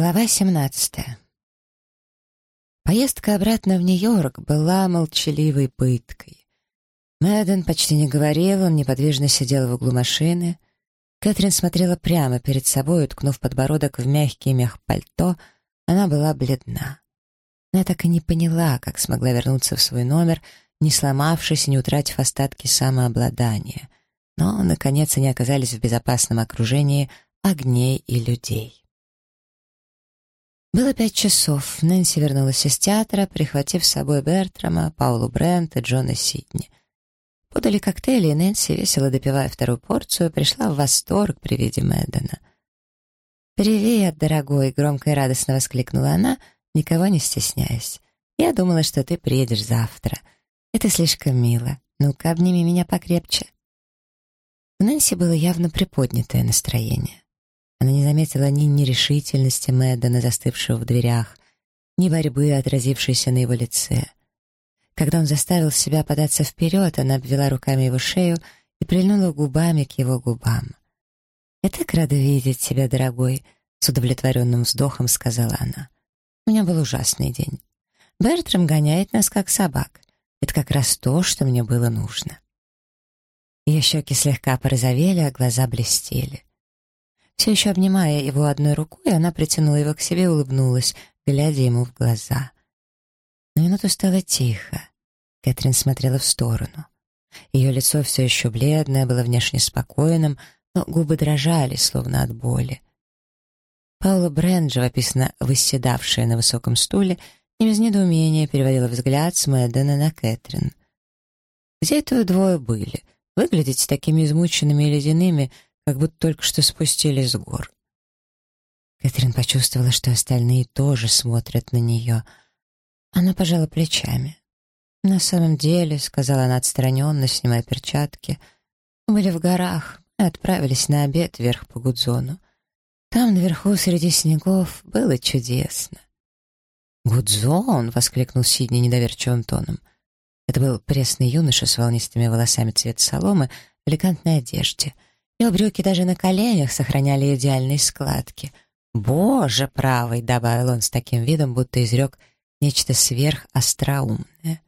Глава 17. Поездка обратно в Нью-Йорк была молчаливой пыткой. Мэдден почти не говорил, он неподвижно сидел в углу машины. Кэтрин смотрела прямо перед собой, уткнув подбородок в мягкий мех пальто. Она была бледна. Она так и не поняла, как смогла вернуться в свой номер, не сломавшись и не утратив остатки самообладания. Но, наконец, они оказались в безопасном окружении огней и людей. Было пять часов. Нэнси вернулась из театра, прихватив с собой Бертрама, Паулу Брент и Джона Сидни. Подали коктейли, и Нэнси, весело допивая вторую порцию, пришла в восторг при виде Мэддена. «Привет, дорогой!» — громко и радостно воскликнула она, никого не стесняясь. «Я думала, что ты приедешь завтра. Это слишком мило. Ну-ка, обними меня покрепче». У Нэнси было явно приподнятое настроение. Она не заметила ни нерешительности Мэддена, застывшего в дверях, ни борьбы, отразившейся на его лице. Когда он заставил себя податься вперед, она обвела руками его шею и прильнула губами к его губам. «Я так рада видеть тебя, дорогой», — с удовлетворенным вздохом сказала она. «У меня был ужасный день. Бертрам гоняет нас, как собак. Это как раз то, что мне было нужно». Ее щеки слегка порозовели, а глаза блестели. Все еще обнимая его одной рукой, она притянула его к себе и улыбнулась, глядя ему в глаза. На минуту стало тихо. Кэтрин смотрела в сторону. Ее лицо все еще бледное, было внешне спокойным, но губы дрожали, словно от боли. Паула Брент, живописно восседавшая на высоком стуле, не без недоумения переводила взгляд с Мэддена на Кэтрин. «Где это вы двое были? Выглядите такими измученными и ледяными, как будто только что спустились с гор. Кэтрин почувствовала, что остальные тоже смотрят на нее. Она пожала плечами. «На самом деле», — сказала она отстраненно, снимая перчатки, — «мы были в горах и отправились на обед вверх по Гудзону. Там, наверху, среди снегов, было чудесно». «Гудзон!» — воскликнул Сидни недоверчивым тоном. Это был пресный юноша с волнистыми волосами цвета соломы в элегантной одежде — ее брюки даже на коленях сохраняли идеальные складки. «Боже правый!» — добавил он с таким видом, будто изрек нечто сверхостроумное.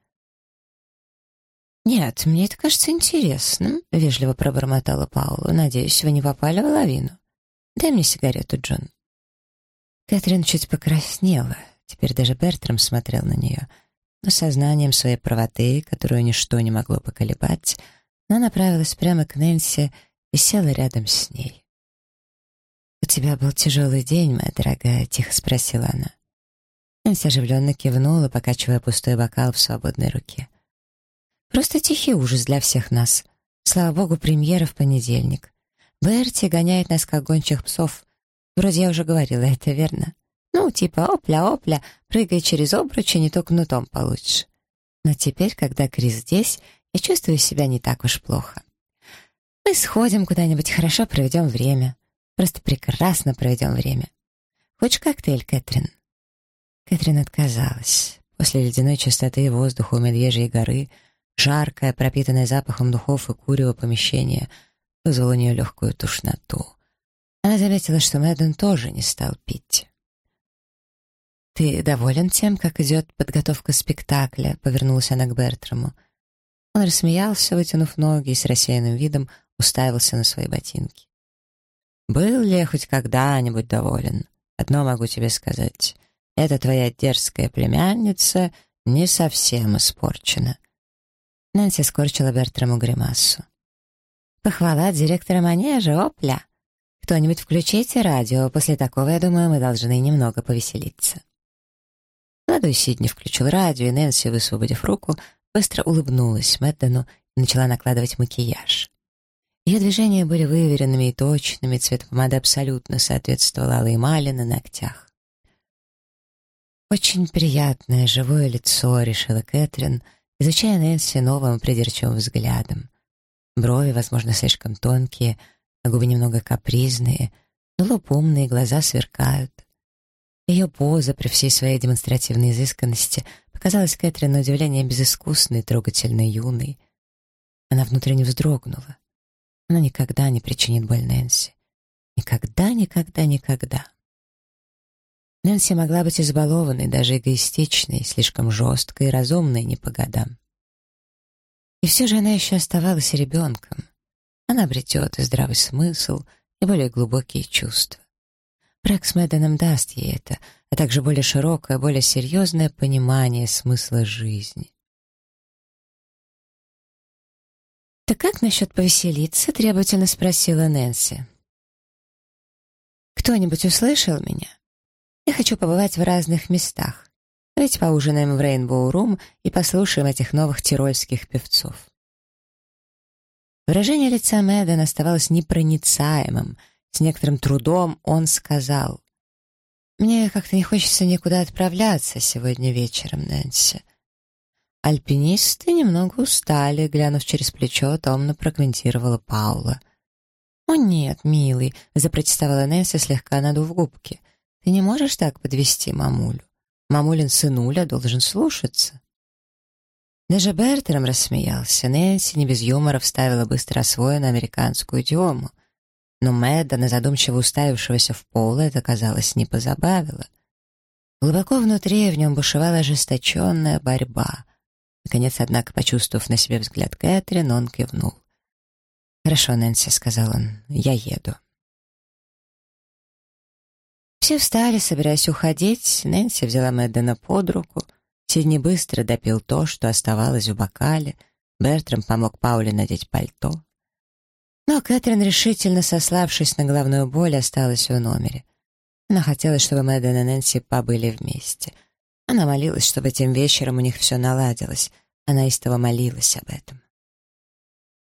«Нет, мне это кажется интересным», — вежливо пробормотала Паула. «Надеюсь, вы не попали в лавину. Дай мне сигарету, Джон». Кэтрин чуть покраснела. Теперь даже Бертрам смотрел на нее. Но сознанием своей правоты, которую ничто не могло поколебать, она направилась прямо к Нэнси, и села рядом с ней. «У тебя был тяжелый день, моя дорогая?» — тихо спросила она. Нэнси оживленно кивнула, покачивая пустой бокал в свободной руке. «Просто тихий ужас для всех нас. Слава богу, премьера в понедельник. Берти гоняет нас, как гончих псов. Вроде я уже говорила, это верно. Ну, типа опля-опля, прыгай через обручи, не то кнутом получишь. Но теперь, когда Крис здесь, я чувствую себя не так уж плохо. Мы сходим куда-нибудь, хорошо проведем время. Просто прекрасно проведем время. Хочешь коктейль, Кэтрин?» Кэтрин отказалась. После ледяной чистоты воздуха у Медвежьей горы, жаркое, пропитанное запахом духов и курева помещение, вызвало у нее легкую тушноту. Она заметила, что Мэдден тоже не стал пить. «Ты доволен тем, как идет подготовка спектакля?» — повернулась она к Бертраму. Он рассмеялся, вытянув ноги и с рассеянным видом уставился на свои ботинки. «Был ли я хоть когда-нибудь доволен? Одно могу тебе сказать. Эта твоя дерзкая племянница не совсем испорчена». Нэнси скорчила Бертраму гримасу. «Похвала директора манежа, опля! Кто-нибудь включите радио, после такого, я думаю, мы должны немного повеселиться». Молодой Сидни включил радио, и Нэнси, высвободив руку, быстро улыбнулась Мэддену и начала накладывать макияж. Ее движения были выверенными и точными, цвет помады абсолютно соответствовал алой эмали на ногтях. «Очень приятное живое лицо», — решила Кэтрин, изучая Нэнси новым придирчивым взглядом. Брови, возможно, слишком тонкие, а губы немного капризные, но лоб умный, глаза сверкают. Ее поза при всей своей демонстративной изысканности показалась Кэтрин на удивление безыскусной, трогательно юной. Она внутренне вздрогнула. Она никогда не причинит боль Нэнси. Никогда, никогда, никогда. Нэнси могла быть избалованной, даже эгоистичной, слишком жесткой и разумной не по годам. И все же она еще оставалась ребенком. Она обретет и здравый смысл, и более глубокие чувства. Брак с Мэдденом даст ей это, а также более широкое, более серьезное понимание смысла жизни. Как насчет повеселиться?» — требовательно спросила Нэнси. «Кто-нибудь услышал меня? Я хочу побывать в разных местах. Давайте поужинаем в Рейнбоу Рум и послушаем этих новых тирольских певцов». Выражение лица Мэддена оставалось непроницаемым. С некоторым трудом он сказал. «Мне как-то не хочется никуда отправляться сегодня вечером, Нэнси. Альпинисты немного устали, глянув через плечо, томно прокомментировала Паула. «О нет, милый», — запротестовала Нэнси, слегка надув губки. «Ты не можешь так подвести мамулю? Мамулин сынуля должен слушаться». Даже Бертером рассмеялся. Нэнси не без юмора вставила быстро освоенную американскую идиому. Но Мэддана, задумчиво уставившегося в пол, это, казалось, не позабавило. Глубоко внутри в нем бушевала ожесточенная борьба. Наконец, однако, почувствовав на себе взгляд Кэтрин, он кивнул. «Хорошо, Нэнси», — сказал он, — «я еду». Все встали, собираясь уходить. Нэнси взяла Мэддена под руку. Сидни быстро допил то, что оставалось в бокале. Бертрам помог Пауле надеть пальто. Но Кэтрин, решительно сославшись на головную боль, осталась в номере. Она хотела, чтобы Мэдден и Нэнси побыли вместе — она молилась, чтобы тем вечером у них все наладилось. Она истово молилась об этом.